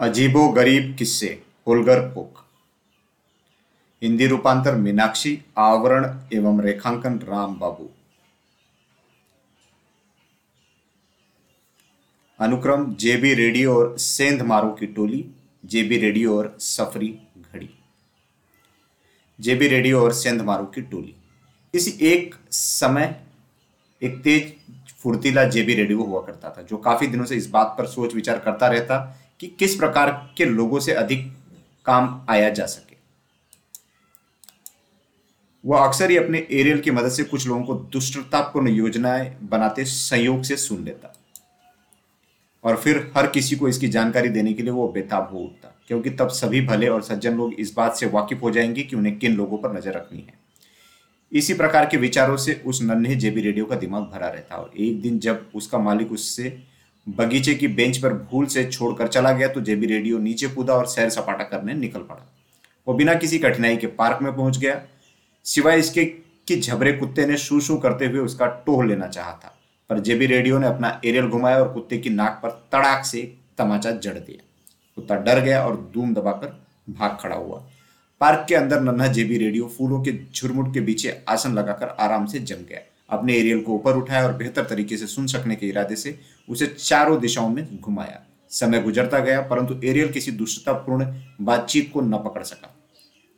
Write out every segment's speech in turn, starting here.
अजीबो गरीब किस्से, होलगर पुक हिंदी रूपांतर मीनाक्षी, आवरण एवं रेखांकन राम बाबू। अनुक्रम, जेबी रेडियो और सेंध मारो की टोली, जेबी रेडियो और सफरी घड़ी। जेबी रेडियो और सेंध मारो की टोली। इसी एक समय, एक तेज फुर्तीला जेबी रेडियो हुआ करता था, जो काफ़ी दिनों से इस बात पर सोच विचार करता रहता कि किस प्रकार के लोगों से अधिक काम आया जा सके। वह अक्सर ही अपने एरियल की मदद से कुछ लोगों को दुष्टतापूर्ण योजनाएँ बनाते संयोग से सुन लेता। और फिर हर किसी को इसकी जानकारी देने के लिए वो बेताब हो उठता, क्योंकि तब सभी भले और सज्जन लोग इस बात से वाकिफ हो जाएँगे कि उन्हें किन लोगों पर नज़र रखनी है। इसी प्रकार के विचारों से उस नन्हे जेबी रेडियो का दिमाग भरा रहता और एक दिन जब उसका मालिक उससे बगीचे की बेंच पर भूल से छोड़कर चला गया तो जेबी रेडियो नीचे कूदा और सैर सपाटा करने निकल पड़ा। वो बिना किसी कठिनाई के पार्क में पहुँच गया। सिवाय इसके कि झबरे कुत्ते ने शू शू करते हुए उसका टोह लेना चाहा था, पर जेबी रेडियो ने अपना एरियल घुमाया और कुत्ते की नाक पर तड़ाक से तमाचा जड़ दिया। कुत्ता डर गया और दूम दबाकर भाग खड़ा हुआ। पार्क के अंदर नन्हा जेबी रेडियो फूलों के झुरमुट के पीछे आसन लगाकर आराम से जम गया। अपने एरियल को ऊपर उठाया और बेहतर तरीके से सुन सकने के इरादे से उसे चारों दिशाओं में घुमाया। समय गुजरता गया, परंतु एरियल किसी दुष्टतापूर्ण बातचीत को न पकड़ सका।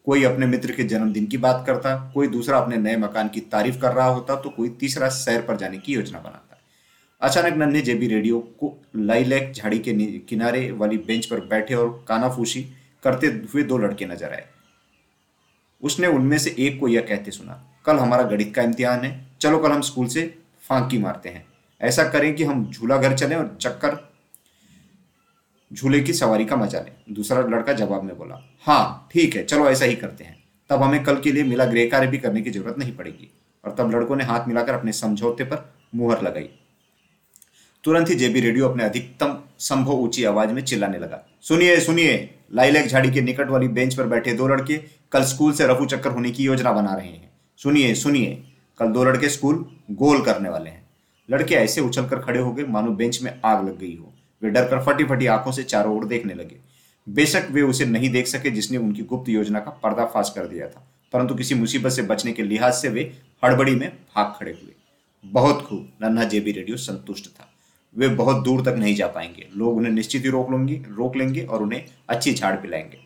कोई अपने मित्र के जन्मदिन की बात करता, कोई दूसरा अपने नए मकान की तारीफ़ कर रहा होता तो कोई तीसरा सैर पर जाने की योजना बनाता। अचानक नन्हे जेबी रेडियो को लाइलैक झाड़ी के किनारे वाली बेंच पर बैठे और कानाफूसी करते हुए दो लड़के नज़र आए। उसने उनमें से एक को यह कहते सुना, कल हमारा गणित का इम्तिहान है। चलो कल हम स्कूल से फांकी मारते हैं। ऐसा करें कि हम झूला घर चलें और चक्कर झूले की सवारी का मज़ा लें। दूसरा लड़का जवाब में बोला हाँ ठीक है, चलो ऐसा ही करते हैं। तब हमें कल के लिए मिला गृह कार्य भी करने की ज़रूरत नहीं पड़ेगी। और तब लड़कों ने हाथ मिलाकर अपने समझौते पर मुहर लगाई। तुरंत ही जेबी रेडियो अपने अधिकतम संभव ऊँची आवाज़ में चिल्लाने लगा, सुनिए सुनिए, लाइलैक झाड़ी के निकट वाली बेंच पर बैठे दो लड़के कल स्कूल से रफू चक्कर होने की योजना बना रहे हैं। सुनिए सुनिए, कल दो लड़के स्कूल गोल करने वाले हैं। लड़के ऐसे उछलकर खड़े हो गए, मानो बेंच में आग लग गई हो। वे डरकर फटी फटी आँखों से चारों ओर देखने लगे। बेशक वे उसे नहीं देख सके जिसने उनकी गुप्त योजना का पर्दाफाश कर दिया था, परंतु किसी मुसीबत से बचने के लिहाज से वे हड़बड़ी में भाग खड़े हुए। बहुत खूब, नन्हा जेबी रेडियो संतुष्ट था। वे बहुत दूर तक नहीं जा पाएँगे। लोग उन्हें निश्चित ही रोक लेंगे रोक लेंगे और उन्हें अच्छी झाड़ पिलाएँगे।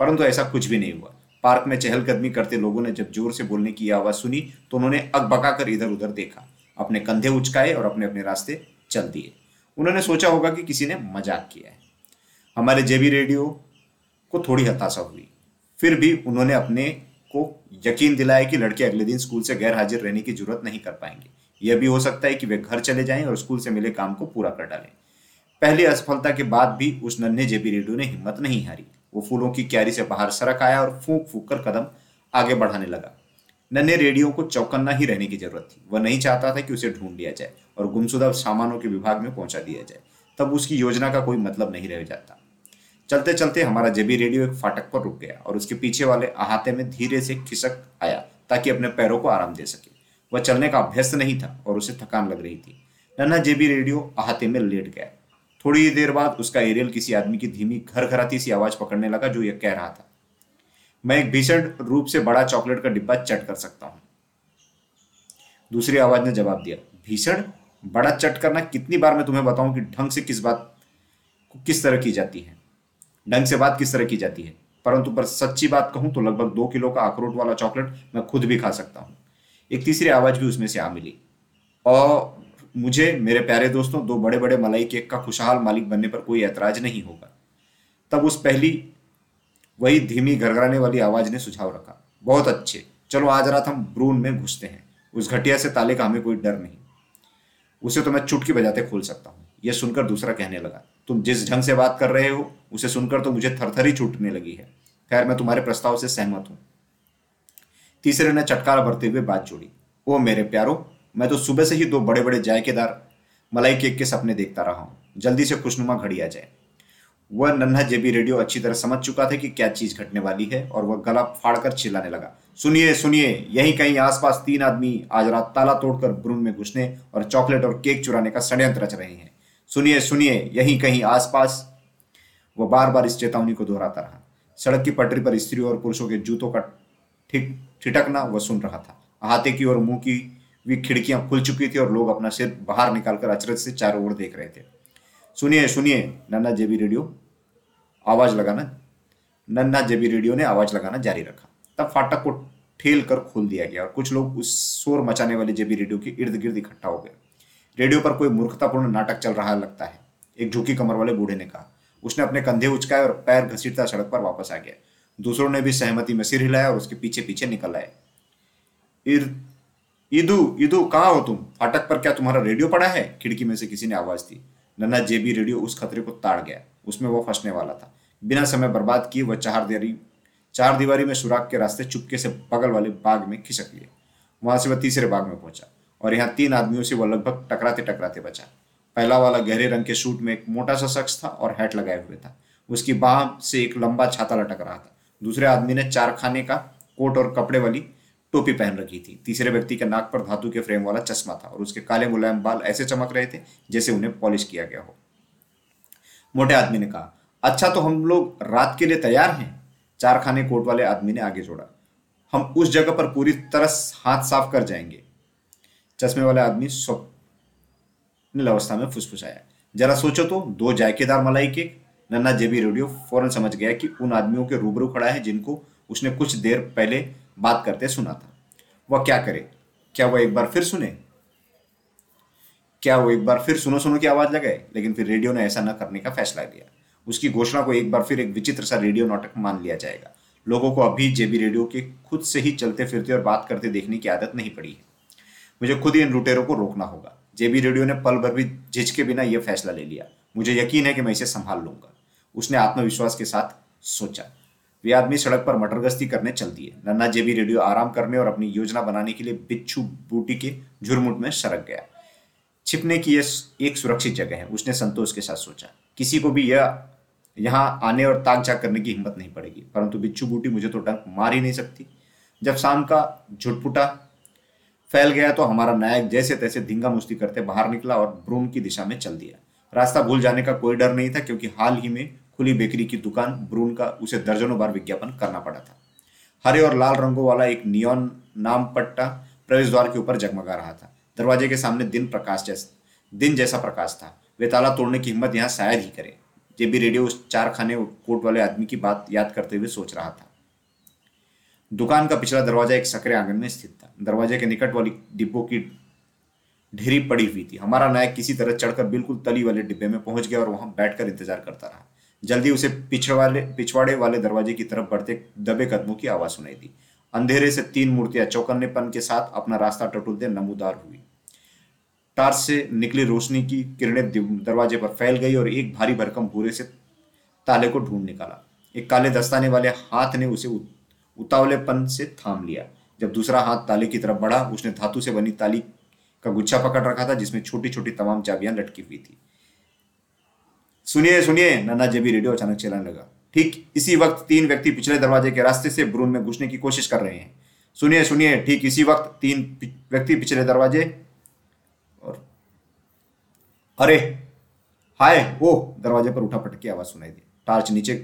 परंतु ऐसा कुछ भी नहीं हुआ। पार्क में चहलकदमी करते लोगों ने जब ज़ोर से बोलने की आवाज़ सुनी तो उन्होंने अकबका कर इधर उधर देखा। अपने कंधे उचकाए और अपने अपने रास्ते चल दिए। उन्होंने सोचा होगा कि किसी ने मज़ाक किया है। हमारे जेबी रेडियो को थोड़ी हताशा हुई। फिर भी उन्होंने अपने को यकीन दिलाया कि लड़के अगले दिन स्कूल से गैर हाजिर रहने की ज़रूरत नहीं कर पाएँगे। यह भी हो सकता है कि वे घर चले जाएँ और स्कूल से मिले काम को पूरा कर डालें। पहली असफलता के बाद भी उस नन्हे जेबी रेडियो ने हिम्मत नहीं हारी। वो फूलों की क्यारी से बाहर सरक आया और फूक फूक कर कदम आगे बढ़ाने लगा। नन्हे रेडियो को चौकन्ना ही रहने की ज़रूरत थी। वह नहीं चाहता था कि उसे ढूंढ लिया जाए और गुमशुदा सामानों के विभाग में पहुँचा दिया जाए। तब उसकी योजना का कोई मतलब नहीं रह जाता। चलते चलते हमारा जेबी रेडियो एक फाटक पर रुक गया और उसके पीछे वाले अहाते में धीरे से खिसक आया ताकि अपने पैरों को आराम दे सके। वह चलने का अभ्यस्त नहीं था और उसे थकान लग रही थी। नन्हा जेबी रेडियो अहाते में लेट गया। थोड़ी देर बाद उसका एरियल किसी आदमी की धीमी घर घराती सी आवाज़ पकड़ने लगा जो यह कह रहा था मैं एक भीषण रूप से बड़ा चॉकलेट का डिब्बा चट कर सकता हूँ। दूसरी आवाज़ ने जवाब दिया, भीषण? बड़ा चट करना कितनी बार मैं तुम्हें बताऊँ कि ढंग से किस बात को किस तरह की जाती है? ढंग से बात किस तरह की जाती है? परंतु पर सच्ची बात कहूँ तो लगभग दो किलो का अखरोट वाला चॉकलेट मैं खुद भी खा सकता हूँ। एक तीसरी आवाज़ भी उसमें से आ मिली, और मुझे, मेरे प्यारे दोस्तों, दो बड़े बड़े मलाई केक का खुशहाल मालिक बनने पर कोई ऐतराज नहीं होगा। तब उस पहली वही धीमी घरघराने वाली आवाज़ ने सुझाव रखा। बहुत अच्छे। चलो आज रात हम ब्रून में घुसते हैं। उस घटिया से ताले का हमें कोई डर नहीं। उसे तो मैं चुटकी बजाते खोल सकता हूँ। यह सुनकर दूसरा कहने लगा, तुम जिस ढंग से बात कर रहे हो, उसे सुनकर तो मुझे थरथरी छूटने लगी है। खैर, मैं तुम्हारे प्रस्ताव से सहमत हूँ। तीसरे ने चटकार भरते हुए बात जोड़ी। ओ मेरे प्यारो, मैं तो सुबह से ही दो बड़े बड़े जायकेदार, मलाई केक के सपने देखता रहा हूँ। जल्दी से खुशनुमा घड़ी आ जाए। वह नन्हा जेबी रेडियो अच्छी तरह समझ चुका था कि क्या चीज़ घटने वाली है और वह गला फाड़कर चिल्लाने लगा। सुनिए सुनिए, यहीं कहीं आसपास तीन आदमी आज रात ताला तोड़कर ब्रून में घुसने और चॉकलेट और केक चुराने का षड्यंत्र रच रहे हैं। सुनिए सुनिए, यहीं कहीं आसपास वह बार बार इस चेतावनी को दोहराता रहा। सड़क की पटरी पर स्त्रियों और पुरुषों के जूतों का ठीक ठिठकना वह सुन रहा था। अहाते की और मुँह की भी खिड़कियाँ खुल चुकी थी और लोग अपना सिर बाहर निकालकर अचरज से चारों ओर देख रहे थे। सुनिए सुनिए, नन्ना जेबी रेडियो, आवाज़ लगाना। नन्ना जेबी रेडियो ने आवाज़ लगाना जारी रखा। तब फाटक को ठेल कर खोल दिया गया और कुछ लोग उस शोर मचाने वाले जेबी रेडियो के इर्द गिर्द इकट्ठा हो गए। रेडियो पर कोई मूर्खतापूर्ण नाटक चल रहा लगता है, एक झुकी कमर वाले बूढ़े ने कहा। उसने अपने कंधे उचकाए और पैर घसीटता सड़क पर वापस आ गया। दूसरों ने भी सहमति में सिर हिलाया और उसके पीछे पीछे निकल आए। ईदू ईदू कहाँ हो तुम? फाटक पर क्या तुम्हारा रेडियो पड़ा है? खिड़की में से किसी ने आवाज़ दी। नन्ना जेबी रेडियो उस खतरे को ताड़ गया। उसमें वो फंसने वाला था। बिना समय बर्बाद किए वह चार देरी, चार दीवारी में सुराग के रास्ते चुपके से बगल वाले बाग में खिसक लिए। वहाँ से वह तीसरे बाग में पहुँचा और यहाँ तीन आदमियों से वह लगभग टकराते टकराते बचा। पहला वाला गहरे रंग के सूट में एक मोटा सा शख्स था और हैट लगाए हुए था। उसकी बाह से एक लंबा छाता लटक रहा था। दूसरे आदमी ने चार खाने का, कोट और कपड़े वाली टोपी पहन रखी थी। तीसरे व्यक्ति के नाक पर धातु के फ्रेम वाला चश्मा था और उसके काले मुलायम बाल ऐसे चमक रहे थे जैसे उन्हें पॉलिश किया गया हो। मोटे आदमी ने कहा अच्छा तो हम लोग रात के लिए तैयार हैं? चार खाने कोट वाले आदमी ने आगे जोड़ा, हम उस जगह पर पूरी तरह हाथ साफ़ कर जाएँगे। चश्मे वाले आदमी स्वप्निल अवस्था में फुसफुसाया जरा सोचो तो दो जायकेदार मलाई के नन्ना जेबी रेडियो, फ़ौरन समझ गया कि उन आदमियों के रूबरू खड़ा है जिनको उसने कुछ देर पहले बात करते सुना था। वह क्या करे? क्या वह एक बार फिर सुने? क्या वो एक बार फिर सुनो सुनो की आवाज़ लगाए? लेकिन फिर रेडियो ने ऐसा न करने का फैसला लिया। उसकी घोषणा को एक बार फिर एक विचित्र सा रेडियो नाटक मान लिया जाएगा। लोगों को अभी जेबी रेडियो के खुद से ही चलते फिरते और बात करते देखने की आदत नहीं पड़ी है। मुझे खुद ही इन लुटेरों को रोकना होगा। जेबी रेडियो ने पल भर भी झिझके बिना यह फैसला ले लिया। मुझे यकीन है कि मैं इसे संभाल लूँगा। उसने आत्मविश्वास के साथ सोचा। वे आदमी सड़क पर मटरगश्ती करने चल दिए नन्ना जेबी रेडियो आराम करने और अपनी योजना बनाने के लिए बिच्छू बूटी के झुरमुट में सरक गया। छिपने की यह एक सुरक्षित जगह है, उसने संतोष के साथ सोचा। किसी को भी यह, यहाँ आने और ताक झाक करने की हिम्मत नहीं पड़ेगी, परंतु बिच्छू बूटी मुझे तो डंक मार ही नहीं सकती। जब शाम का झुटपुटा फैल गया तो हमारा नायक जैसे तैसे धिंगा मुस्ती करते बाहर निकला और ब्रूम की दिशा में चल दिया। रास्ता भूल जाने का कोई डर नहीं था, क्योंकि हाल ही में खुली बेकरी की दुकान ब्रून का, उसे दर्जनों बार विज्ञापन करना पड़ा था। हरे और लाल रंगों वाला एक नियॉन नाम पट्टा प्रवेश द्वार के ऊपर जगमगा रहा था। दरवाजे के सामने दिन प्रकाश जैसा, दिन जैसा प्रकाश था। वे ताला तोड़ने की हिम्मत यहाँ शायद ही करे, जेबी रेडियो उस चार खाने कोट वाले आदमी की बात याद करते हुए सोच रहा था। दुकान का पिछला दरवाज़ा एक सकरे आँगन में स्थित था। दरवाजे के निकट वाली डिब्बों की ढेरी पड़ी हुई थी। हमारा नायक किसी तरह चढ़कर बिल्कुल तली वाले डिब्बे में पहुँच गया और वहाँ बैठकर इंतज़ार करता रहा। जल्दी उसे पिछवाड़े पिछवाड़े वाले दरवाजे की तरफ़ बढ़ते दबे कदमों की आवाज़ सुनाई दी। अंधेरे से तीन मूर्तियाँ चौकन्नेपन के साथ अपना रास्ता टटोलते नमूदार हुई। टार्च से निकली रोशनी की किरणें दरवाजे पर फैल गई और एक भारी भरकम भूरे से ताले को ढूंढ निकाला। एक काले दस्ताने वाले हाथ ने उसे उतावलेपन से थाम लिया। जब दूसरा हाथ ताले की तरफ़ बढ़ा, उसने धातु से बनी ताली का गुच्छा पकड़ रखा था, जिसमें छोटी छोटी तमाम चाबियाँ लटकी हुई थी। सुनिए सुनिए, नन्ना जेबी रेडियो अचानक चलाने लगा। ठीक इसी वक्त तीन व्यक्ति पिछले दरवाजे के रास्ते से ब्रून में घुसने की कोशिश कर रहे हैं। सुनिए सुनिए, ठीक इसी वक्त तीन व्यक्ति पिछले दरवाजे और अरे, हाय ओ दरवाजे पर उठा पटक की आवाज़ सुनाई दी। टार्च नीचे,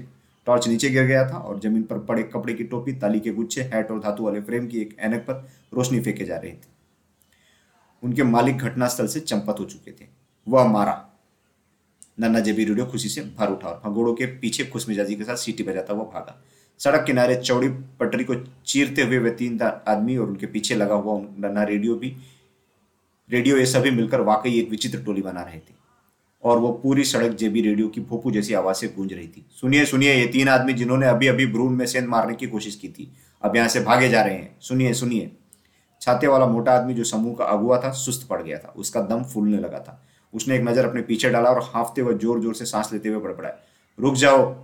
टॉर्च नीचे गिर गया था और ज़मीन पर पड़े कपड़े की टोपी, ताली के गुच्छे, हैट और धातु वाले फ्रेम की एक एनक पर रोशनी फेंके जा रहे थे। उनके मालिक घटनास्थल से चंपत हो चुके थे। वह मारा। नन्ना जेबी रेडियो खुशी से भर उठा और भगोड़ों के पीछे खुश मिजाजी के साथ सीटी बजाता हुआ भागा। सड़क किनारे चौड़ी पटरी को चीरते हुए वे तीन आदमी और उनके पीछे लगा हुआ नन्ना रेडियो भी रेडियो ये सभी मिलकर वाकई एक विचित्र टोली बना रहे थे। और वो पूरी सड़क जेबी रेडियो की भोपू जैसी आवाज़ से गूंज रही थी। सुनिए सुनिए, ये तीन आदमी जिन्होंने अभी अभी ब्रून में सेंध मारने की कोशिश की थी, अब यहाँ से भागे जा रहे हैं। सुनिए सुनिए। छाते वाला मोटा आदमी जो समूह का अगुआ था, सुस्त पड़ गया था। उसका दम फूलने लगा था। उसने एक नज़र अपने पीछे डाला और हाफते हुए ज़ोर ज़ोर से सांस लेते हुए बड़बड़ाया रुक जाओ।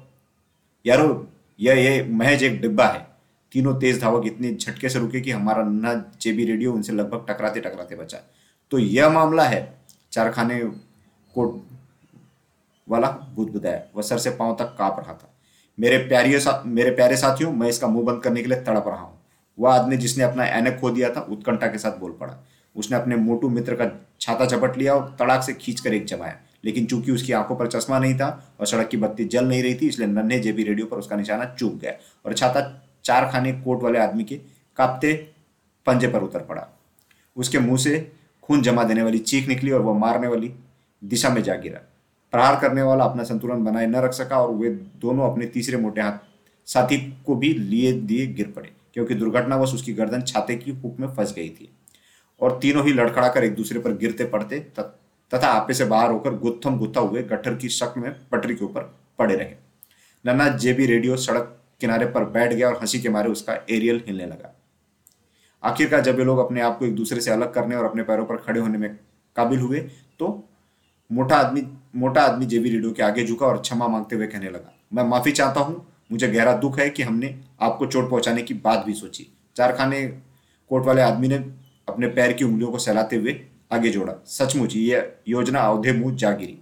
यारो यह ये महज एक डिब्बा है। तीनों तेज धावक इतने झटके से रुके कि हमारा नन्हा जेबी रेडियो उनसे लगभग टकराते टकराते बचा। तो यह मामला है चारखाने को वाला बुद्ध बुदाया वह सर से पाँव तक काँप रहा था। मेरे प्यारियों सा, मेरे प्यारे साथियों मैं इसका मुँह बंद करने के लिए तड़प रहा हूँ। वह आदमी जिसने अपना एनक खो दिया था उत्कंठा के साथ बोल पड़ा। उसने अपने मोटू मित्र का छाता चपट लिया और तड़ाक से खींच कर एक जमाया। लेकिन चूँकि उसकी आँखों पर चश्मा नहीं था और सड़क की बत्ती जल नहीं रही थी, इसलिए नन्हे जेबी रेडियो पर उसका निशाना चूक गया और छाता चार खाने कोट वाले आदमी के कांपते पंजे पर उतर पड़ा। उसके मुँह से खून जमा देने वाली चीख निकली और वह मारने वाली दिशा में जा गिरा। प्रहार करने वाला अपना संतुलन बनाए न रख सका और वे दोनों अपने तीसरे मोटे हाथ साथी को भी लिए दिए गिर पड़े, क्योंकि दुर्घटनावश उसकी गर्दन छाते की हुक में फंस गई थी। और तीनों ही लड़खड़ाकर एक दूसरे पर गिरते पड़ते तथा आपे से बाहर होकर गुत्थम गुत्था हुए गट्ठर की शक्ल में पटरी के ऊपर पड़े रहे। नन्ना जेबी रेडियो सड़क किनारे पर बैठ गया और हँसी के मारे उसका एरियल हिलने लगा। आखिरकार जब ये लोग अपने आप को एक दूसरे से अलग करने और अपने पैरों पर खड़े होने में काबिल हुए तो मोटा आदमी मोटा आदमी जेबी रेडियो के आगे झुका और क्षमा मांगते हुए कहने लगा, मैं माफ़ी चाहता हूँ, मुझे गहरा दुख है कि हमने आपको चोट पहुँचाने की बात भी सोची। चारखाने कोट वाले आदमी ने अपने पैर की उंगलियों को सहलाते हुए आगे जोड़ा। सचमुच, ये योजना अवधे मुँह जा गिरी।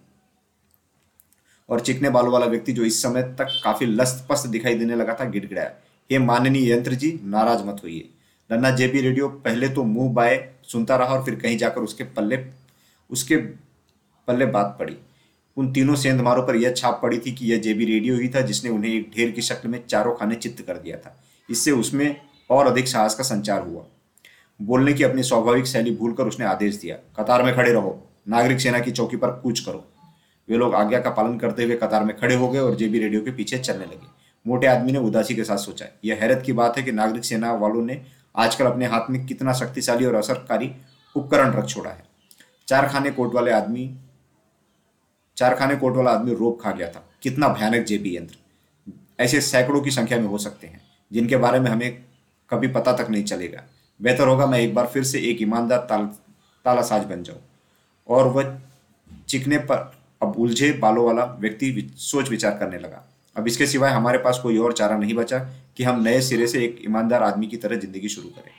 और चिकने बालों वाला व्यक्ति जो इस समय तक काफ़ी लस्त पस्त दिखाई देने लगा था, गिड़गिड़ाया। ये माननीय यंत्र जी, नाराज़ मत होइए। नन्ना जेबी रेडियो, पहले तो मुँह बाय सुनता रहा और फिर कहीं जाकर उसके पल्ले उसके पल्ले बात पड़ी। उन तीनों सेंधमारों पर यह छाप पड़ी थी कि यह जेबी रेडियो ही था जिसने उन्हें एक ढेर की शक्ल में चारों खाने चित्त कर दिया था। इससे उसमें और अधिक साहस का संचार हुआ। बोलने की अपनी स्वाभाविक शैली भूलकर उसने आदेश दिया, कतार में खड़े रहो, नागरिक सेना की चौकी पर कूच करो। वे लोग आज्ञा का पालन करते हुए कतार में खड़े हो गए और जेबी रेडियो के पीछे चलने लगे। मोटे आदमी ने उदासी के साथ सोचा, यह हैरत की बात है कि नागरिक सेना वालों ने आजकल अपने हाथ में कितना शक्तिशाली और असरकारी उपकरण रख छोड़ा है। चार खाने कोट वाले आदमी, चार खाने कोट वाला आदमी रोप खा गया था। कितना भयानक जेबी यंत्र। ऐसे सैकड़ों की संख्या में हो सकते हैं, जिनके बारे में हमें कभी पता तक नहीं चलेगा। बेहतर होगा, मैं एक बार फिर से एक ईमानदार ताल, तालासाज बन जाऊँ। और वह चिकने पर, अब उलझे बालों वाला व्यक्ति सोच विचार करने लगा। अब इसके सिवाय हमारे पास कोई और चारा नहीं बचा कि हम नए सिरे से एक ईमानदार आदमी की तरह ज़िंदगी शुरू करें।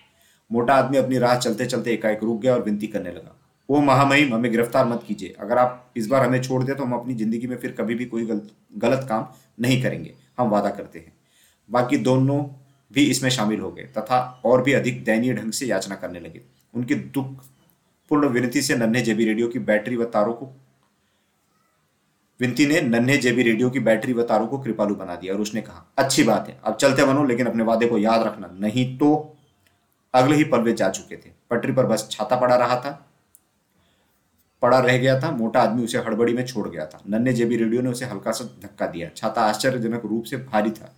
मोटा आदमी अपनी राह चलते चलते एकाएक रुक गया और विनती करने लगा। ओ महामहिम, हमें गिरफ़्तार मत कीजिए। अगर आप इस बार हमें छोड़ दे तो हम अपनी ज़िंदगी में फिर कभी भी कोई गलत गलत काम नहीं करेंगे। हम वादा करते हैं। बाकी दोनों भी इसमें शामिल हो गए, तथा और भी अधिक दयनीय ढंग से याचना करने लगे। उनकी दुख पूर्ण विनती से नन्हे जेबी रेडियो की बैटरी व तारों को विनती ने नन्हे जेबी रेडियो की बैटरी व तारों को कृपालु बना दिया और उसने कहा, अच्छी बात है, अब चलते बनो, लेकिन अपने वादे को याद रखना। नहीं तो अगले ही पल वे जा चुके थे। पटरी पर बस छाता पड़ा रहा था, पड़ा रह गया था, मोटा आदमी उसे हड़बड़ी में छोड़ गया था। नन्हे जेबी रेडियो ने उसे हल्का सा धक्का दिया। छाता आश्चर्यजनक रूप से भारी था।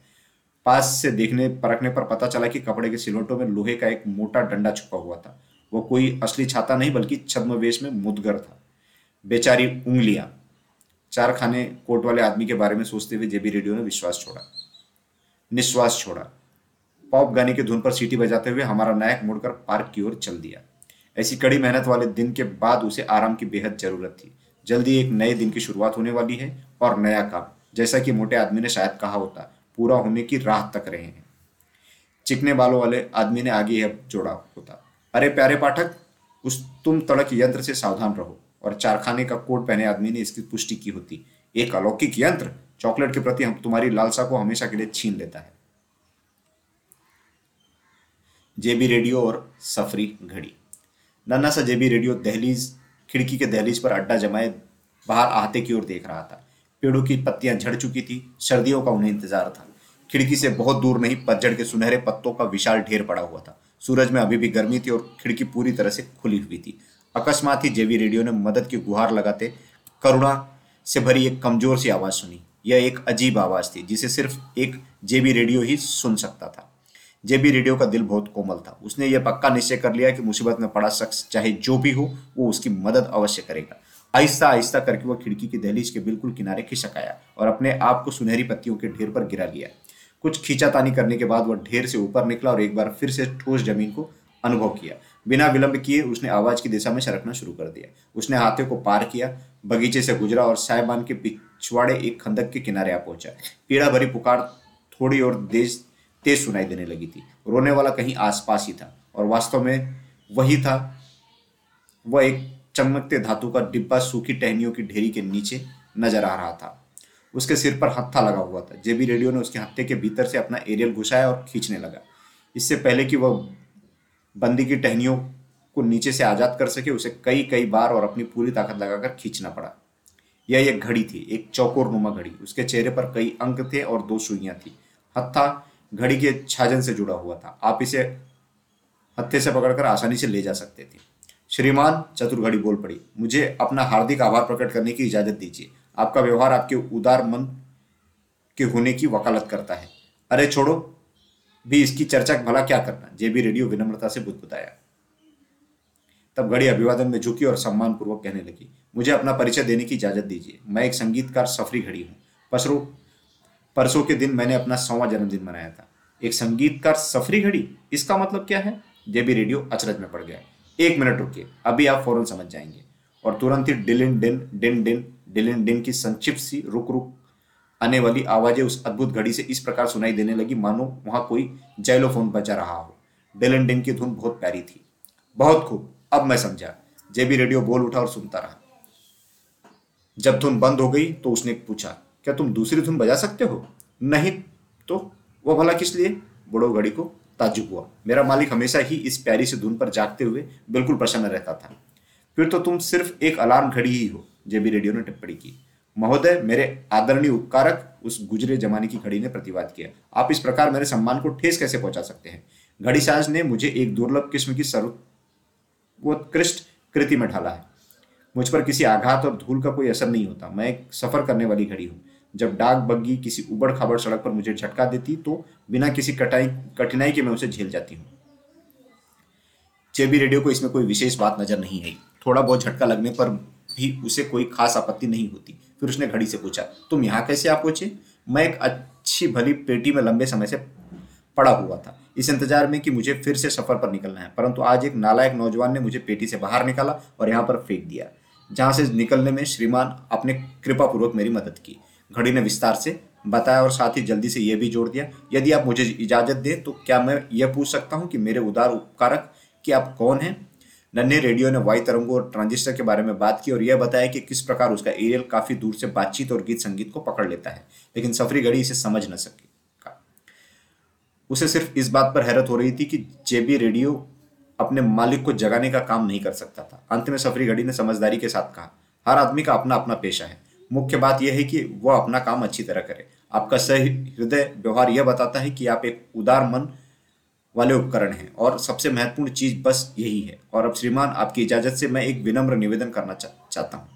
पास से देखने, परखने पर पता चला कि कपड़े के सिलोटों में लोहे का एक मोटा डंडा छुपा हुआ था। वो कोई असली छाता नहीं, बल्कि छद्मवेश में मुदगर था। बेचारी उंगलियाँ। चार खाने कोट वाले आदमी के बारे में सोचते हुए जेबी रेडियो ने विश्वास छोड़ा। निश्वास छोड़ा। पॉप गाने की धुन पर सीटी बजाते हुए हमारा नायक मुड़कर पार्क की ओर चल दिया। ऐसी कड़ी मेहनत वाले दिन के बाद उसे आराम की बेहद ज़रूरत थी। जल्दी एक नए दिन की शुरुआत होने वाली है और नया काम, जैसा कि मोटे आदमी ने शायद कहा होता। पूरा होने की राह तक रहे हैं। चिकने बालों वाले आदमी ने आगे यह जोड़ा होता, अरे प्यारे पाठक, उस तुम तड़क यंत्र से सावधान रहो। और चारखाने का कोट पहने आदमी ने इसकी पुष्टि की होती, एक अलौकिक यंत्र, चॉकलेट के प्रति हम तुम्हारी लालसा को हमेशा के लिए छीन लेता है। जेबी रेडियो और सफरी घड़ी। नन्ना सा जेबी रेडियो दहलीज, खिड़की के दहलीज पर अड्डा जमाए बाहर आहते की ओर देख रहा था। पेड़ों की पत्तियाँ झड़ चुकी थी, सर्दियों का उन्हें इंतज़ार था। खिड़की से बहुत दूर नहीं, पतझड़ के सुनहरे पत्तों का विशाल ढेर पड़ा हुआ था। सूरज में अभी भी गर्मी थी और खिड़की पूरी तरह से खुली हुई थी। अकस्मात ही जेवी रेडियो ने मदद की गुहार लगाते करुणा से भरी एक कमज़ोर सी आवाज़ सुनी। यह एक अजीब आवाज़ थी, जिसे सिर्फ़ एक जेबी रेडियो ही सुन सकता था। जेबी रेडियो का दिल बहुत कोमल था। उसने यह पक्का निश्चय कर लिया कि मुसीबत में पड़ा शख्स, चाहे जो भी हो, वो उसकी मदद अवश्य करेगा। आहिस्ता आहिस्ता करके वह खिड़की की दहलीज के बिल्कुल किनारे खिसक आया और अपने आप को सुनहरी पत्तियों के ढेर पर गिरा लिया। कुछ खींचातानी करने के बाद वह ढेर से ऊपर निकला और एक बार फिर से ठोस ज़मीन को अनुभव किया। बिना विलंब किए उसने आवाज़ की दिशा में सरकना शुरू कर दिया। उसने हाथे को पार किया, बगीचे से गुजरा और साहिबान के पिछवाड़े एक खंदक के किनारे आ पहुँचा। पीड़ा भरी पुकार थोड़ी और तेज तेज सुनाई देने लगी थी। रोने वाला कहीं आसपास ही था और वास्तव में वही था। वह एक चमकते धातु का डिब्बा सूखी टहनियों की ढेरी के नीचे नज़र आ रहा था। उसके सिर पर हत्था लगा हुआ था। जेबी रेडियो ने उसके हत्थे के भीतर से अपना एरियल घुसाया और खींचने लगा। इससे पहले कि वह बंदी की टहनियों को नीचे से आज़ाद कर सके, उसे कई कई बार और अपनी पूरी ताकत लगाकर खींचना पड़ा। यह एक घड़ी थी, एक चौकोर नुमा घड़ी। उसके चेहरे पर कई अंक थे और दो सुइयाँ थी। हत्था घड़ी के छाजन से जुड़ा हुआ था। आप इसे हत्थे से पकड़कर आसानी से ले जा सकते थे। श्रीमान चतुर्घड़ी बोल पड़ी। मुझे अपना हार्दिक आभार प्रकट करने की इजाज़त दीजिए। आपका व्यवहार आपके उदार मन के होने की वकालत करता है। अरे छोड़ो, भी इसकी चर्चा भला क्या करना? जेबी रेडियो विनम्रता से बुदबुदाया। तब घड़ी अभिवादन में झुकी और सम्मान पूर्वक कहने लगी, मुझे अपना परिचय देने की इजाज़त दीजिए। मैं एक संगीतकार सफरी घड़ी हूँ। पसरो परसों के दिन मैंने अपना सौवा जन्मदिन मनाया था। एक संगीतकार सफरी घड़ी? इसका मतलब क्या है? जेबी रेडियो अचरज में पड़ गया। एक मिनट रुकिए, अभी आप फ़ौरन समझ जाएँगे। और तुरंत ही डिलिन डिन डिन डिन डिलिन डिन की संक्षिप्त सी रुक रुक आने वाली आवाज़ें उस अद्भुत घड़ी से इस प्रकार सुनाई देने लगी, मानो वहाँ कोई जैलोफोन बजा रहा हो। डिलिन डिन की धुन बहुत प्यारी थी। बहुत खूब, अब मैं समझा। जेबी रेडियो बोल उठा और सुनता रहा। जब धुन बंद हो गई तो उसने पूछा, क्या तुम दूसरी धुन बजा सकते हो? नहीं तो वो भला किस लिए? बड़ो घड़ी को ताजुब हुआ। मेरा मालिक हमेशा ही इस प्यारी से धुन पर जागते हुए बिल्कुल प्रसन्न रहता था। फिर तो तुम सिर्फ़ एक अलार्म घड़ी ही हो जेबी रेडियो ने टिप्पणी की। महोदय, मेरे आदरणीय उपकारक, उस गुजरे जमाने की घड़ी ने प्रतिवाद किया। आप इस प्रकार मेरे सम्मान को ठेस कैसे पहुँचा सकते हैं? घड़ी साज ने मुझे एक दुर्लभ किस्म की सर्वोत्कृष्ट कृति में ढाला है। मुझ पर किसी आघात और धूल का कोई असर नहीं होता। मैं एक सफ़र करने वाली घड़ी हूँ। जब डाक बग्गी किसी उबड़ खाबड़ सड़क पर मुझे झटका देती तो बिना किसी कटाई, कठिनाई के मैं उसे झेल जाती हूँ। जेबी रेडियो को इसमें कोई विशेष बात नज़र नहीं आई। थोड़ा बहुत झटका लगने पर भी उसे कोई खास आपत्ति नहीं होती। फिर उसने घड़ी से पूछा, तुम यहाँ कैसे आप पहुँचे? मैं एक अच्छी भली पेटी में लंबे समय से पड़ा हुआ था। इस इंतज़ार में कि मुझे फिर से सफ़र पर निकलना है, परंतु आज एक नालायक नौजवान ने मुझे पेटी से बाहर निकाला और यहाँ पर फेंक दिया, जहाँ से निकलने में श्रीमान आपने कृपापूर्वक मेरी मदद की। घड़ी ने विस्तार से बताया और साथ ही जल्दी से यह भी जोड़ दिया, यदि आप मुझे इजाज़त दें तो क्या मैं यह पूछ सकता हूँ कि मेरे उदार उपकारक कि आप कौन हैं? नन्हे रेडियो ने वायु तरंगों और ट्रांजिस्टर के बारे में बात की और यह बताया कि किस प्रकार उसका एरियल काफ़ी दूर से बातचीत और गीत संगीत को पकड़ लेता है, लेकिन सफरी घड़ी इसे समझ न सकी। उसे सिर्फ़ इस बात पर हैरत हो रही थी कि जेबी रेडियो अपने मालिक को जगाने का काम नहीं कर सकता था। अंत में सफरी घड़ी ने समझदारी के साथ कहा, हर आदमी का अपना अपना पेशा है। मुख्य बात यह है कि वह अपना काम अच्छी तरह करे। आपका सही हृदय व्यवहार यह बताता है कि आप एक उदार मन वाले उपकरण हैं और सबसे महत्वपूर्ण चीज़ बस यही है। और अब श्रीमान आपकी इजाज़त से मैं एक विनम्र निवेदन करना चा, चाहता हूँ।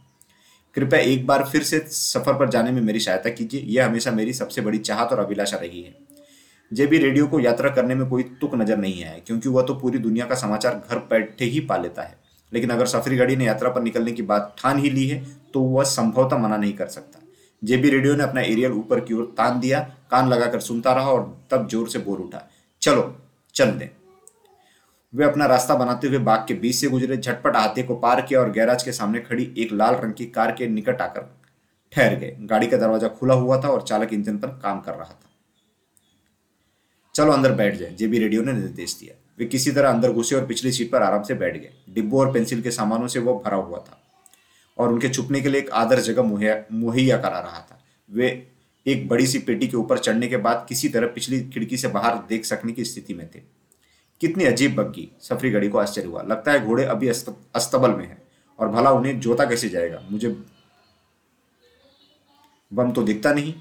कृपया एक बार फिर से सफ़र पर जाने में मेरी सहायता कीजिए। यह हमेशा मेरी सबसे बड़ी चाहत और अभिलाषा रही है। जेबी रेडियो को यात्रा करने में कोई तुक नज़र नहीं आया क्योंकि वह तो पूरी दुनिया का समाचार घर बैठे ही पा लेता है। लेकिन अगर सफरी गाड़ी ने यात्रा पर निकलने की बात ठान ही ली है तो वह संभवतः मना नहीं कर सकता। जेबी रेडियो ने अपना एरियल ऊपर की ओर तान दिया, कान लगाकर सुनता रहा और तब ज़ोर से बोर उठा, चलो, चल दें। वे अपना रास्ता बनाते हुए बाग के बीच से गुजरे, झटपट हाथे को पार किया और गैराज के सामने खड़ी एक लाल रंग की कार के निकट आकर ठहर गए। गाड़ी का दरवाज़ा खुला हुआ था और चालक इंजन पर काम कर रहा था। चलो, अंदर बैठ जाए, जेबी रेडियो ने निर्देश दिया। वे किसी तरह अंदर घुसे और पिछली सीट पर आराम से बैठ गए। डिब्बों और पेंसिल के सामानों से वो भरा हुआ था और उनके छुपने के लिए एक आदर्श जगह मुहैया करा रहा था। वे एक बड़ी सी पेटी के ऊपर चढ़ने के बाद किसी तरह पिछली खिड़की से बाहर देख सकने की स्थिति में थे। कितनी अजीब बग्गी सफरी घड़ी को आश्चर्य हुआ। लगता है घोड़े अभी अस्तबल में है और भला उन्हें जोता कैसे जाएगा? मुझे बम तो दिखता नहीं,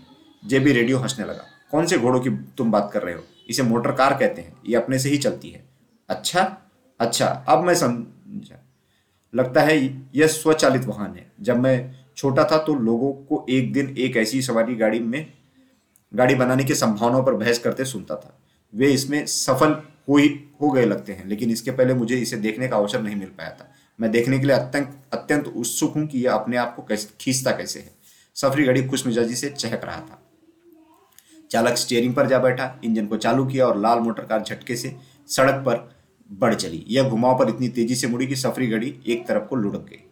जेबी रेडियो हंसने लगा। कौन से घोड़ों की तुम बात कर रहे हो? इसे मोटर कार कहते हैं। ये अपने से ही चलती है। अच्छा अच्छा अब मैं समझा। लगता है यह स्वचालित वाहन है। जब मैं छोटा था तो लोगों को एक दिन एक ऐसी सवारी गाड़ी में, गाड़ी बनाने की संभावनाओं पर बहस करते सुनता था। वे इसमें सफल हो ही, हो गए लगते हैं, लेकिन इसके पहले मुझे इसे देखने का अवसर नहीं मिल पाया था। मैं देखने के लिए अत्यंत अत्यंत उत्सुक हूँ कि यह अपने आप को कैसे, खींचता कैसे है। सफरी गाड़ी खुश मिजाजी से चहक रहा था। चालक स्टीयरिंग पर जा बैठा, इंजन को चालू किया और लाल मोटर कार झटके से सड़क पर बढ़ चली। यह घुमाव पर इतनी तेज़ी से मुड़ी कि सफरी घड़ी एक तरफ़ को लुढ़क गई।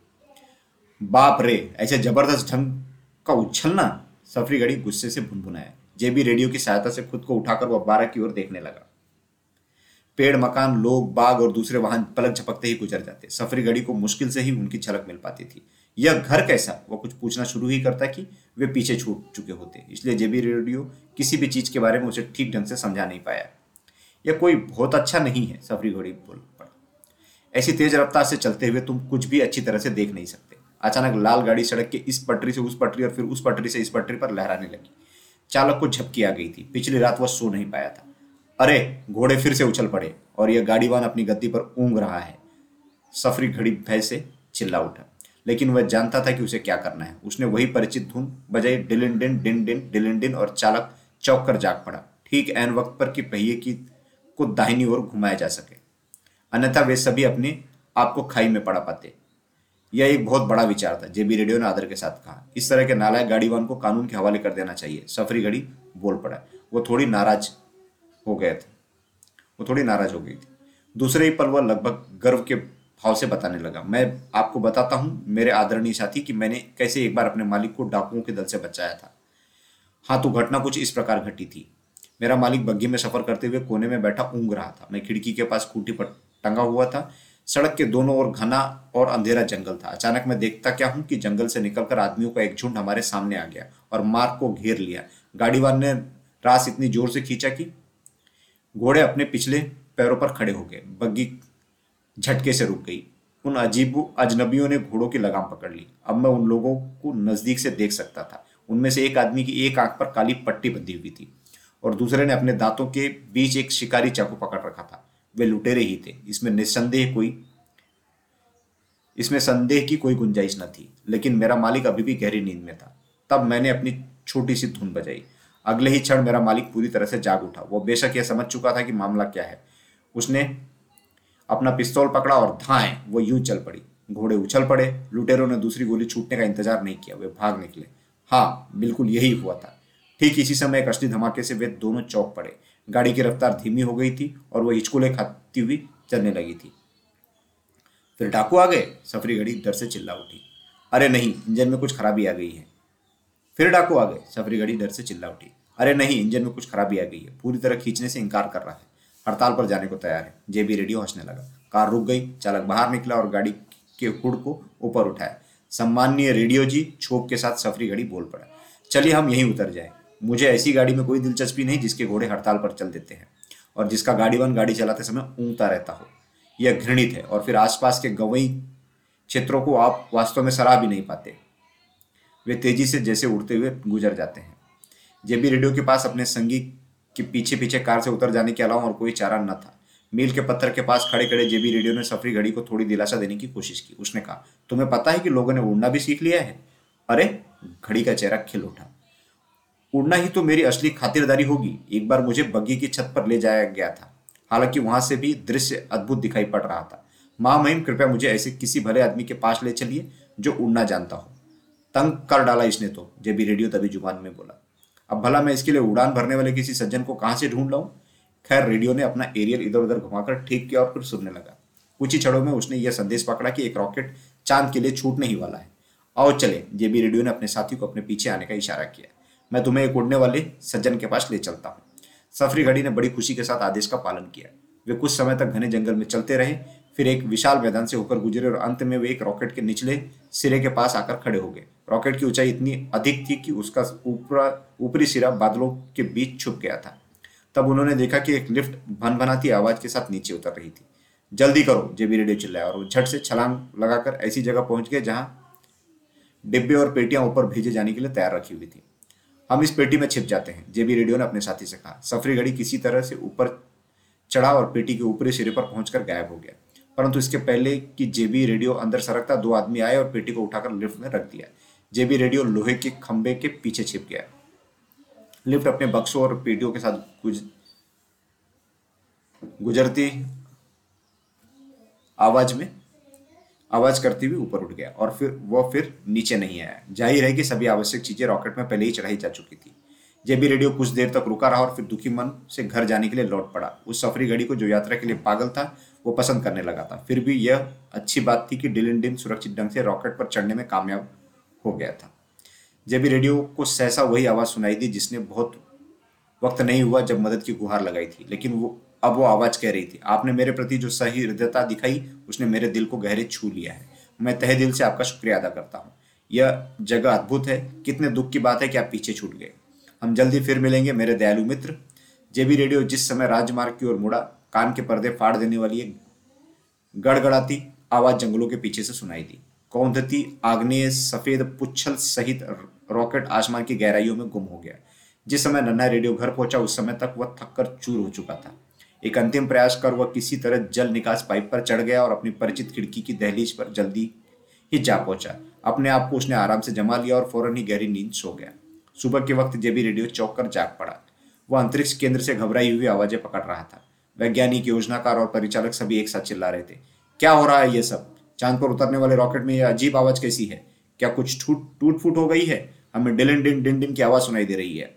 बाप रे, ऐसे ज़बरदस्त ढंग का उछलना, सफरी घड़ी गुस्से से भुनभुनाया। जेबी रेडियो की सहायता से खुद को उठाकर वह बारह की ओर देखने लगा। पेड़, मकान, लोग, बाग और दूसरे वाहन पलक झपकते ही गुजर जाते। सफरी घड़ी को मुश्किल से ही उनकी झलक मिल पाती थी। यह घर कैसा? वह कुछ पूछना शुरू ही करता कि वे पीछे छूट चुके होते। इसलिए जेबी रेडियो किसी भी चीज़ के बारे में उसे ठीक ढंग से समझा नहीं पाया। यह कोई बहुत अच्छा नहीं है, सफरी घोड़ी बोल पड़ा। ऐसी तेज रफ्तार से चलते हुए तुम कुछ भी अच्छी तरह से देख नहीं सकते। अचानक लाल गाड़ी सड़क के इस पटरी से उस पटरी और फिर उस पटरी से इस पटरी पर लहराने लगी। चालक को झपकी आ गई थी। पिछली रात वह सो नहीं पाया था। अरे, घोड़े फिर से उछल पड़े और यह गाड़ीवान अपनी गद्दी पर ऊंग रहा है। सफरी घड़ी भय से चिल्ला उठा, लेकिन वह जानता था कि उसे क्या करना है। उसने वही परिचित धुन बजाई, डिलिन डिन डिन डिन, डिलिन डिन और चालक चौक कर जाग पड़ा। ठीक एन वक्त पर कि पहिए की, को दाहिनी ओर घुमाया जा सके। अन्यथा वे सभी अपने आप को खाई में पड़ा पाते। यह एक बहुत बड़ा विचार था, जेबी रेडियो ने आदर के साथ कहा। इस तरह के नालायक गाड़ीवान को कानून के हवाले कर देना चाहिए, सफरी घड़ी बोल पड़ा। वो थोड़ी नाराज़ हो गए थे। वो थोड़ी नाराज़ हो गई थी। दूसरे ही पल वह लगभग गर्व के भाव से बताने लगा। मैं आपको बताता हूँ, मेरे आदरणीय साथी, कि मैंने कैसे एक बार अपने मालिक को डाकुओं के दल से बचाया था। हाँ तो घटना कुछ इस प्रकार घटी थी। मेरा मालिक बग्घी में सफ़र करते हुए कोने में बैठा ऊँग रहा था। मैं खिड़की के पास खूटी पर टंगा हुआ था। सड़क के दोनों ओर घना और अंधेरा जंगल था। अचानक मैं देखता क्या हूँ कि जंगल से निकलकर आदमियों का एक झुंड हमारे सामने आ गया और मार्ग को घेर लिया। गाड़ीवान ने रास इतनी ज़ोर से खींचा कि घोड़े अपने पिछले पैरों पर खड़े हो गए। बग्गी झटके से रुक गई। उन अजीब अजनबियों ने घोड़ों की लगाम पकड़ ली। अब मैं उन लोगों को नज़दीक से देख सकता था। उनमें से एक आदमी की एक आँख पर काली पट्टी बंधी हुई थी और दूसरे ने अपने दांतों के बीच एक शिकारी चाकू पकड़ रखा था। वे लुटेरे ही थे। इसमें निस्संदेह कोई, इसमें संदेह की कोई गुंजाइश न थी, लेकिन मेरा मालिक अभी भी गहरी नींद में था। तब मैंने अपनी छोटी सी धुन बजाई। अगले ही क्षण मेरा मालिक पूरी तरह से जाग उठा। वो बेशक यह समझ चुका था कि मामला क्या है। उसने अपना पिस्तौल पकड़ा और धाए, वो यूँ चल पड़ी। घोड़े उछल पड़े। लुटेरों ने दूसरी गोली छूटने का इंतज़ार नहीं किया। वे भाग निकले। हाँ बिल्कुल यही हुआ था। ठीक इसी समय एक असली धमाके से वे दोनों चौक पड़े। गाड़ी की रफ्तार धीमी हो गई थी और वह हिचकुले खाती हुई चलने लगी थी। फिर डाकू आ गए। सफरी घड़ी डर से चिल्ला उठी। अरे नहीं, इंजन में कुछ खराबी आ गई है। फिर डाकू आ गए। सफरी घड़ी डर से चिल्ला उठी। अरे नहीं, इंजन में कुछ खराबी आ गई है। पूरी तरह खींचने से इनकार कर रहा है। हड़ताल पर जाने को तैयार है। जेबी रेडियो हंसने लगा। कार रुक गई, चालक बाहर निकला और गाड़ी के हुड को ऊपर उठाया। सम्माननीय रेडियो जी, छोप के साथ सफरी घड़ी बोल पड़ा। चलिए हम यहीं उतर जाए। मुझे ऐसी गाड़ी में कोई दिलचस्पी नहीं जिसके घोड़े हड़ताल पर चल देते हैं और जिसका गाड़ीवान गाड़ी चलाते समय ऊँगता रहता हो। यह घृणित है और फिर आसपास के गवई क्षेत्रों को आप वास्तव में सराह भी नहीं पाते। वे तेज़ी से जैसे उड़ते हुए गुजर जाते हैं। जेबी रेडियो के पास अपने संगी के पीछे पीछे कार से उतर जाने के अलावा और कोई चारा न था। मील के पत्थर के पास खड़े खड़े जेबी रेडियो ने सफरी घड़ी को थोड़ी दिलासा देने की कोशिश की। उसने कहा, तुम्हें पता है कि लोगों ने उड़ना भी सीख लिया है? अरे, घड़ी का चेहरा खिल उठा। उड़ना ही तो मेरी असली खातिरदारी होगी। एक बार मुझे बग्गी की छत पर ले जाया गया था। हालाँकि वहाँ से भी दृश्य अद्भुत दिखाई पड़ रहा था। माँ महिम, कृपया मुझे ऐसे किसी भले आदमी के पास ले चलिए जो उड़ना जानता हो। तंग कर डाला इसने तो जेबी रेडियो तभी ज़ुबान में बोला। अब भला मैं इसके लिए उड़ान भरने वाले किसी सज्जन को कहाँ से ढूंढ लाऊं? खैर, रेडियो ने अपना एरियल इधर उधर घुमाकर ठीक किया और फिर सुनने लगा। कुछ ही क्षणों में उसने यह संदेश पकड़ा कि एक रॉकेट चाँद के लिए छूटने ही वाला है। आओ चले, जेबी रेडियो ने अपने साथी को अपने पीछे आने का इशारा किया। मैं तुम्हें एक उड़ने वाले सज्जन के पास ले चलता हूँ। सफरी घड़ी ने बड़ी खुशी के साथ आदेश का पालन किया। वे कुछ समय तक घने जंगल में चलते रहे फिर एक विशाल मैदान से होकर गुजरे और अंत में वे एक रॉकेट के निचले सिरे के पास आकर खड़े हो गए। रॉकेट की ऊंचाई इतनी अधिक थी कि उसका ऊपर, ऊपरी सिरा बादलों के बीच छुप गया था। तब उन्होंने देखा कि एक लिफ्ट भन भनाती आवाज़ के साथ नीचे उतर रही थी। जल्दी करो, जेबी रेडियो चिल्लाया और झट से छलांग लगाकर ऐसी जगह पहुँच गए जहाँ डिब्बे और पेटियाँ ऊपर भेजे जाने के लिए तैयार रखी हुई थी। हम इस पेटी में छिप जाते हैं, जेबी रेडियो ने अपने साथी से कहा। सफरी घड़ी किसी तरह से ऊपर चढ़ा और पेटी के ऊपरी सिरे पर पहुंचकर गायब हो गया। परंतु इसके पहले कि जेबी रेडियो अंदर सरकता, दो आदमी आए और पेटी को उठाकर लिफ्ट में रख दिया। जेबी रेडियो लोहे के खंबे के पीछे छिप गया। लिफ्ट अपने बक्सों और पेटियों के साथ गुज, गुजरती आवाज़ में, आवाज़ करती हुई ऊपर उठ गया और फिर, वह फिर नीचे नहीं आया। ज़ाहिर है कि सभी आवश्यक चीज़ें रॉकेट में पहले ही चढ़ाई जा चुकी थी। जेबी रेडियो कुछ देर तक रुका रहा और फिर दुखी मन से घर जाने के लिए लौट पड़ा। उस सफरी घड़ी को जो यात्रा के लिए पागल था वो पसंद करने लगा था। फिर भी यह अच्छी बात थी कि डिलिन डिन सुरक्षित ढंग से रॉकेट पर चढ़ने में कामयाब हो गया था। जेबी रेडियो को सहसा वही आवाज़ सुनाई दी जिसने बहुत वक्त नहीं हुआ जब मदद की गुहार लगाई थी, लेकिन वो, अब वो आवाज़ कह रही थी, आपने मेरे प्रति जो सही हृदयता दिखाई, उसने मेरे दिल को गहरे छू लिया है। मैं तहे दिल से आपका शुक्रिया अदा करता हूँ। यह जगह अद्भुत है। कितने दुख की बात है कि आप पीछे छूट गए। हम जल्दी फिर मिलेंगे, मेरे दयालु मित्र। जेबी रेडियो जिस समय राजमार्ग की ओर मुड़ा कान के पर्दे फाड़ देने वाली एक गड़गड़ाती आवाज़ जंगलों के पीछे से सुनाई दी। कौंधती आग्नेय सफ़ेद पुच्छल सहित रॉकेट आसमान की गहराइयों में गुम हो गया। जिस समय नन्ना रेडियो घर पहुँचा, उस समय तक वह थककर चूर हो चुका था। एक अंतिम प्रयास कर वह किसी तरह जल निकास पाइप पर चढ़ गया और अपनी परिचित खिड़की की दहलीज पर जल्दी ही जा पहुँचा। अपने आप को उसने आराम से जमा लिया और फ़ौरन ही गहरी नींद सो गया। सुबह के वक्त जेबी रेडियो चौक कर जाग पड़ा। वह अंतरिक्ष केंद्र से घबराई हुई आवाज़ें पकड़ रहा था। वैज्ञानिक, योजनाकार और परिचालक सभी एक साथ चिल्ला रहे थे। क्या हो रहा है ये सब? चाँद पर उतरने वाले रॉकेट में यह अजीब आवाज़ कैसी है? क्या कुछ टूट फूट हो गई है? हमें डिलिन, डिन डिन डिन की आवाज़ सुनाई दे रही है।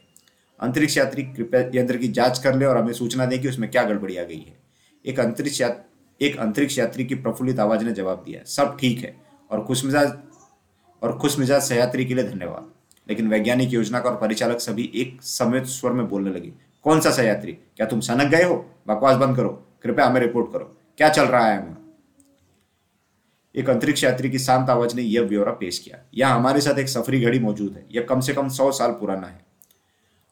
अंतरिक्ष यात्री कृपया यंत्र की जाँच कर ले और हमें सूचना दे कि उसमें क्या गड़बड़ी आ गई है। एक अंतरिक्ष एक अंतरिक्ष यात्री की प्रफुल्लित आवाज़ ने जवाब दिया, सब ठीक है। और खुशमिजाज, और खुश मिजाज सहयात्री के लिए धन्यवाद। लेकिन वैज्ञानिक, योजनाकार और परिचालक सभी एक समय स्वर में बोलने लगे कौन सा सहयात्री क्या तुम सनक गए हो? बकवास बंद करो। कृपया हमें रिपोर्ट करो। क्या चल रहा है वहाँ एक अंतरिक्ष यात्री की शांत आवाज़ ने यह ब्यौरा पेश किया। यह हमारे साथ एक सफरी घड़ी मौजूद है। यह कम से कम सौ साल पुराना है।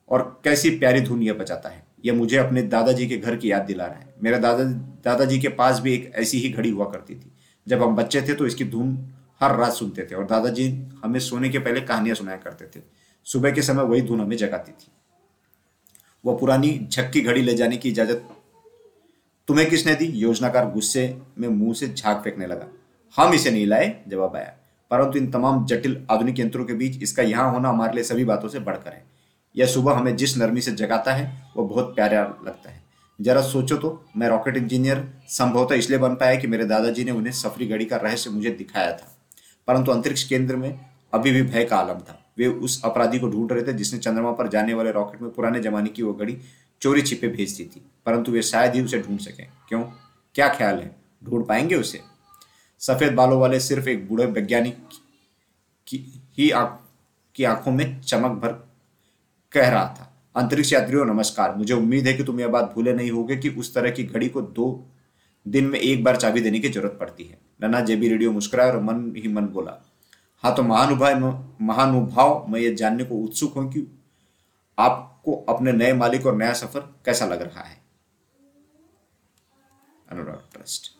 और कैसी प्यारी धुन यह बचाता है। यह मुझे अपने दादाजी के घर की याद दिला रहा है। मेरे दादा, दादाजी के पास भी एक ऐसी ही घड़ी हुआ करती थी। जब हम बच्चे थे तो इसकी धुन हर रात सुनते थे और दादाजी हमें सोने के पहले कहानियाँ सुनाया करते थे। सुबह के समय वही धुन हमें जगाती थी। वह पुरानी झक्की घड़ी ले जाने की इजाज़त तुम्हें किसने दी? योजनाकार गुस्से में मुँह से झाग फेंकने लगा। हम इसे नहीं लाए, जवाब आया। परंतु इन तमाम जटिल आधुनिक यंत्रों के बीच इसका यहाँ होना हमारे लिए सभी बातों से बढ़कर है। यह सुबह हमें जिस नरमी से जगाता है वह बहुत प्यारा लगता है। जरा सोचो तो मैं रॉकेट इंजीनियर, संभवतः इसलिए बन पाया कि मेरे दादाजी ने उन्हें सफरी घड़ी का रहस्य मुझे दिखाया था। परंतु अंतरिक्ष केंद्र में अभी भी भय का आलम था। वे उस अपराधी को ढूंढ रहे थे जिसने चंद्रमा पर जाने वाले रॉकेट में पुराने जमाने की वो घड़ी चोरी छिपे भेजती थी। परंतु वे शायद ही उसे ढूंढ सके। क्यों? क्या ख्याल है? ढूंढ पाएँगे उसे? सफ़ेद बालों वाले सिर्फ़ एक बूढ़े वैज्ञानिक की ही आँख की आँखों में चमक भर कह रहा था। अंतरिक्ष यात्रियों, नमस्कार। मुझे उम्मीद है कि तुम यह बात भूले नहीं होगे कि उस तरह की घड़ी को दो दिन में एक बार चाबी देने की ज़रूरत पड़ती है। नन्ना जेबी रेडियो मुस्कुराया और मन ही मन बोला हाँ तो महानुभाव महानुभाव, मैं ये जानने को उत्सुक हूँ कि आपको अपने नए मालिक और नया सफ़र कैसा लग रहा है? अनुराग ट्रस्ट